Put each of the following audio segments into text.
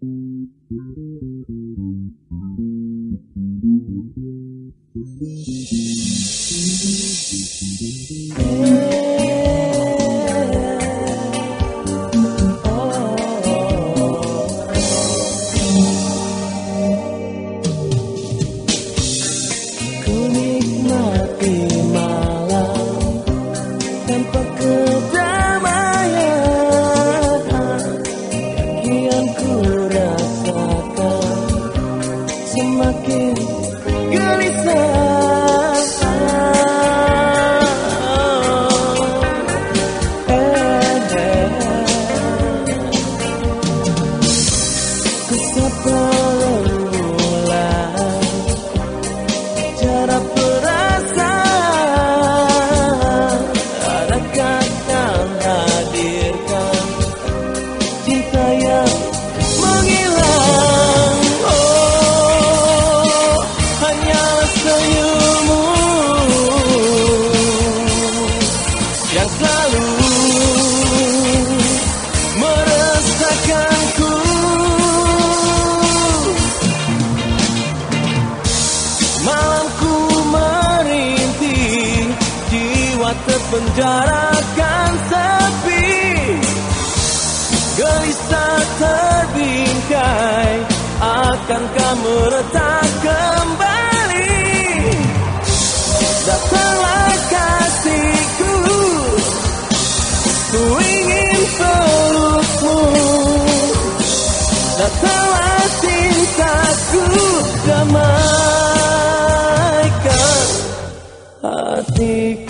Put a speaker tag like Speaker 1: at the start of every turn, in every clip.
Speaker 1: Thank you. Terpenjarakan sepi. Gelisah terbingkai Akankah meretak seek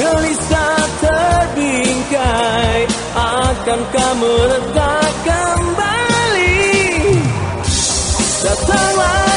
Speaker 1: gelisah terbingkai Akankah meledak kembali. Datanglah